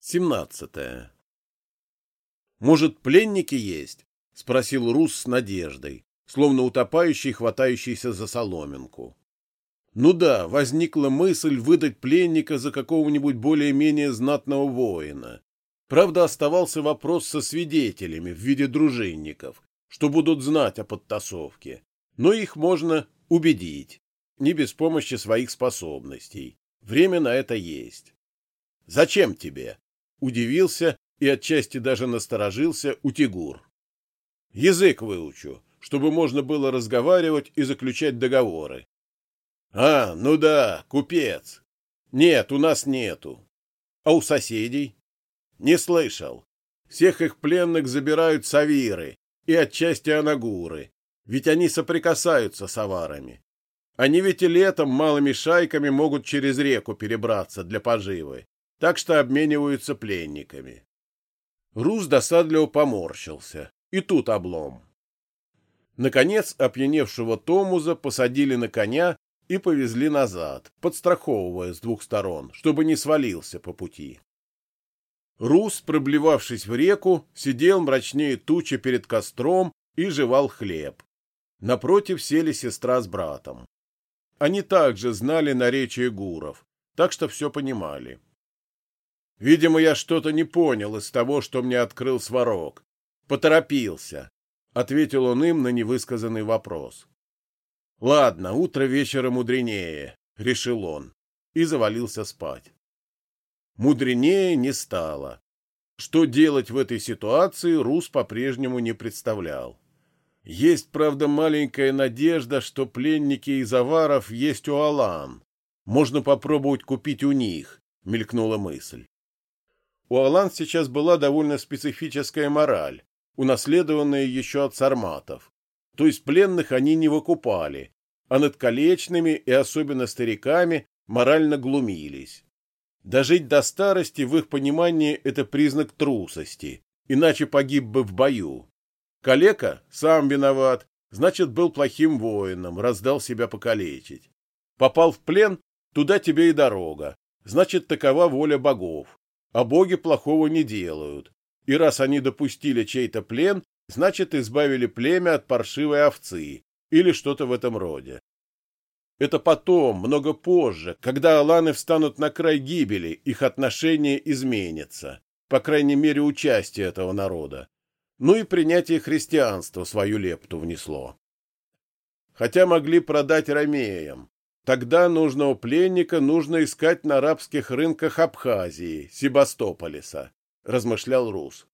17. «Может, пленники есть?» — спросил Рус с надеждой, словно утопающий, хватающийся за соломинку. Ну да, возникла мысль выдать пленника за какого-нибудь более-менее знатного воина. Правда, оставался вопрос со свидетелями в виде дружинников, что будут знать о подтасовке. Но их можно убедить, не без помощи своих способностей. Время на это есть. «Зачем тебе?» Удивился и отчасти даже насторожился Утигур. Язык выучу, чтобы можно было разговаривать и заключать договоры. А, ну да, купец. Нет, у нас нету. А у соседей? Не слышал. Всех их пленных забирают савиры и отчасти анагуры, ведь они соприкасаются с аварами. Они ведь и летом малыми шайками могут через реку перебраться для поживы так что обмениваются пленниками. Рус досадливо поморщился. И тут облом. Наконец, опьяневшего Томуза посадили на коня и повезли назад, подстраховывая с двух сторон, чтобы не свалился по пути. Рус, проблевавшись в реку, сидел мрачнее тучи перед костром и жевал хлеб. Напротив сели сестра с братом. Они также знали наречие гуров, так что все понимали. Видимо, я что-то не понял из того, что мне открыл Сварог. Поторопился, — ответил он им на невысказанный вопрос. — Ладно, утро вечера мудренее, — решил он, и завалился спать. Мудренее не стало. Что делать в этой ситуации, Рус по-прежнему не представлял. Есть, правда, маленькая надежда, что пленники из аваров есть у Алан. Можно попробовать купить у них, — мелькнула мысль. У Алан сейчас была довольно специфическая мораль, унаследованная еще от сарматов. То есть пленных они не выкупали, а над колечными и особенно стариками морально глумились. Дожить до старости в их понимании это признак трусости, иначе погиб бы в бою. Калека сам виноват, значит, был плохим воином, раздал себя покалечить. Попал в плен, туда тебе и дорога, значит, такова воля богов а боги плохого не делают, и раз они допустили чей-то плен, значит, избавили племя от паршивой овцы или что-то в этом роде. Это потом, много позже, когда аланы встанут на край гибели, их отношение изменится, по крайней мере, участие этого народа. Ну и принятие христианства свою лепту внесло. Хотя могли продать ромеям, Тогда нужного пленника нужно искать на арабских рынках Абхазии, Себастополиса, размышлял Рус.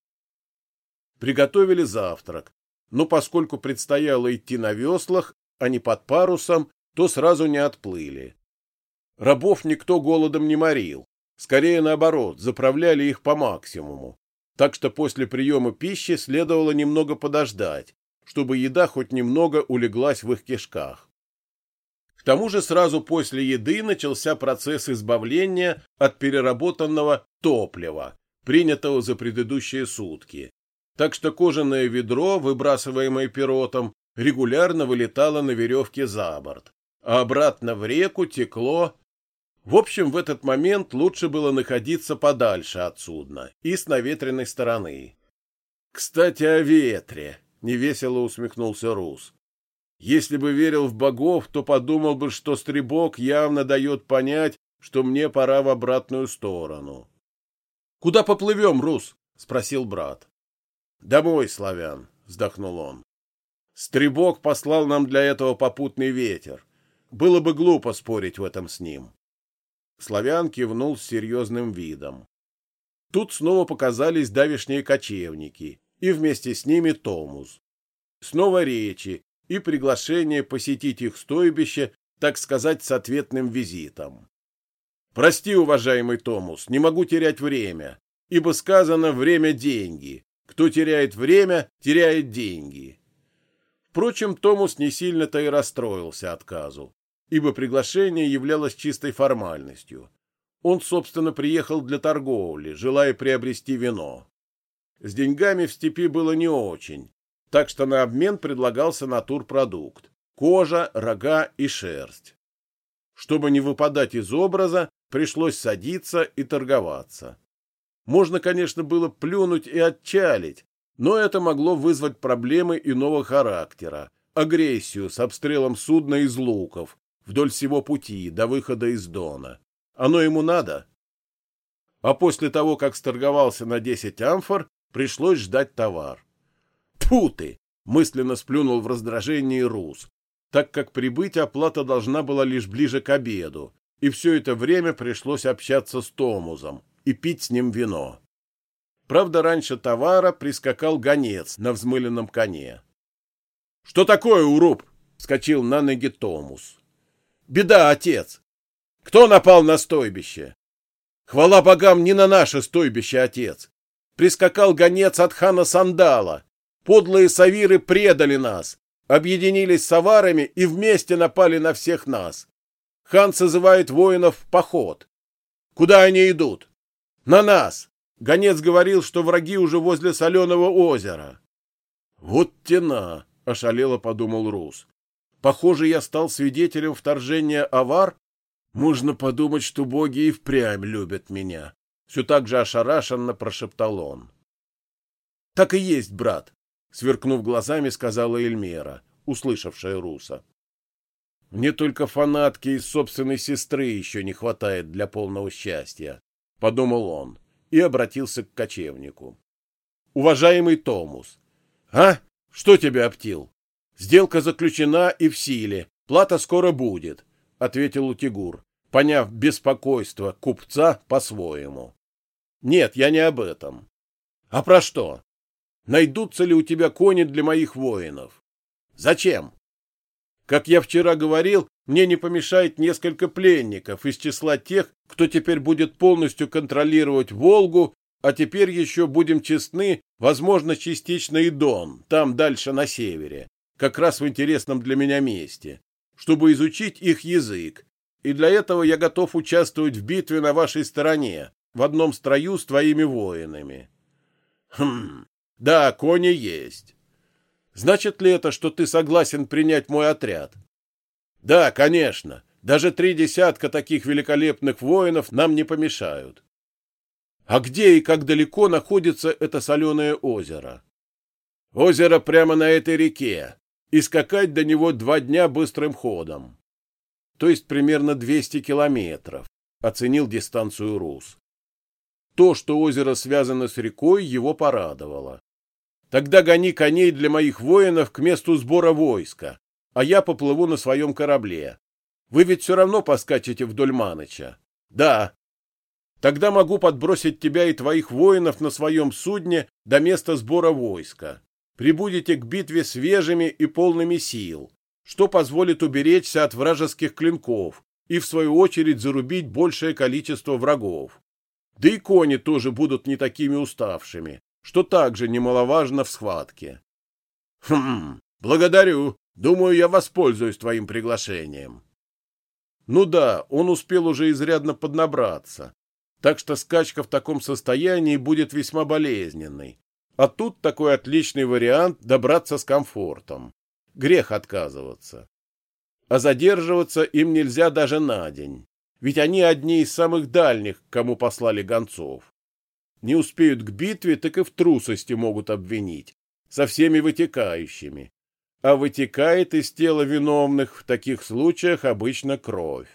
Приготовили завтрак, но поскольку предстояло идти на веслах, а не под парусом, то сразу не отплыли. Рабов никто голодом не морил, скорее наоборот, заправляли их по максимуму. Так что после приема пищи следовало немного подождать, чтобы еда хоть немного улеглась в их кишках. К тому же сразу после еды начался процесс избавления от переработанного топлива, принятого за предыдущие сутки. Так что кожаное ведро, выбрасываемое пиротом, регулярно вылетало на веревке за борт, а обратно в реку текло... В общем, в этот момент лучше было находиться подальше от судна и с наветренной стороны. «Кстати, о ветре», — невесело усмехнулся Рус. Если бы верил в богов, то подумал бы, что стребок явно дает понять, что мне пора в обратную сторону. — Куда поплывем, Рус? — спросил брат. — Домой, славян, — вздохнул он. Стребок послал нам для этого попутный ветер. Было бы глупо спорить в этом с ним. Славян кивнул с серьезным видом. Тут снова показались давишние кочевники, и вместе с ними Томус. Снова речи, и приглашение посетить их стойбище, так сказать, с ответным визитом. Прости, уважаемый Томус, не могу терять время, ибо сказано «время – деньги». Кто теряет время, теряет деньги. Впрочем, Томус не сильно-то и расстроился отказу, ибо приглашение являлось чистой формальностью. Он, собственно, приехал для торговли, желая приобрести вино. С деньгами в степи было не очень, так что на обмен предлагался натурпродукт – кожа, рога и шерсть. Чтобы не выпадать из образа, пришлось садиться и торговаться. Можно, конечно, было плюнуть и отчалить, но это могло вызвать проблемы иного характера, агрессию с обстрелом судна из луков вдоль всего пути до выхода из Дона. Оно ему надо? А после того, как сторговался на 10 амфор, пришлось ждать товар. Тьфу ты! мысленно сплюнул в раздражении Рус, так как прибыть оплата должна была лишь ближе к обеду, и все это время пришлось общаться с Томузом и пить с ним вино. Правда, раньше товара прискакал гонец на взмыленном коне. — Что такое, Уруб? — вскочил на ноги Томус. — Беда, отец! Кто напал на стойбище? — Хвала богам, не на наше стойбище, отец! Прискакал гонец от хана Сандала, Подлые савиры предали нас, объединились с аварами и вместе напали на всех нас. Хан созывает воинов в поход. Куда они идут? На нас. Гонец говорил, что враги уже возле соленого озера. Вот тена, ошалело подумал Рус. Похоже, я стал свидетелем вторжения авар. Можно подумать, что боги и впрямь любят меня. Все так же ошарашенно прошептал он. Так и есть, брат сверкнув глазами, сказала Эльмера, услышавшая Руса. Мне только фанатки из собственной сестры еще не хватает для полного счастья, подумал он и обратился к кочевнику. Уважаемый Томус, а? Что тебя оптил? Сделка заключена и в силе. Плата скоро будет, ответил Утигур, поняв беспокойство купца по-своему. Нет, я не об этом. А про что? Найдутся ли у тебя кони для моих воинов. Зачем? Как я вчера говорил, мне не помешает несколько пленников из числа тех, кто теперь будет полностью контролировать Волгу, а теперь еще будем честны, возможно, частично и Дон, там дальше на севере, как раз в интересном для меня месте, чтобы изучить их язык. И для этого я готов участвовать в битве на вашей стороне, в одном строю с твоими воинами. Хм, да, кони есть. Значит ли это, что ты согласен принять мой отряд? Да, конечно. Даже три десятка таких великолепных воинов нам не помешают. А где и как далеко находится это соленое озеро? Озеро прямо на этой реке, и скакать до него два дня быстрым ходом. То есть примерно 200 километров, оценил дистанцию Рус. То, что озеро связано с рекой, его порадовало. Тогда гони коней для моих воинов к месту сбора войска, а я поплыву на своем корабле. Вы ведь все равно поскачете вдоль Маныча. Да. Тогда могу подбросить тебя и твоих воинов на своем судне до места сбора войска. Прибудете к битве свежими и полными сил, что позволит уберечься от вражеских клинков и, в свою очередь, зарубить большее количество врагов. Да и кони тоже будут не такими уставшими, что также немаловажно в схватке. Хм, благодарю. Думаю, я воспользуюсь твоим приглашением. Ну да, он успел уже изрядно поднабраться, так что скачка в таком состоянии будет весьма болезненной. А тут такой отличный вариант добраться с комфортом. Грех отказываться. А задерживаться им нельзя даже на день ведь они одни из самых дальних, кому послали гонцов. Не успеют к битве, так и в трусости могут обвинить, со всеми вытекающими. А вытекает из тела виновных в таких случаях обычно кровь.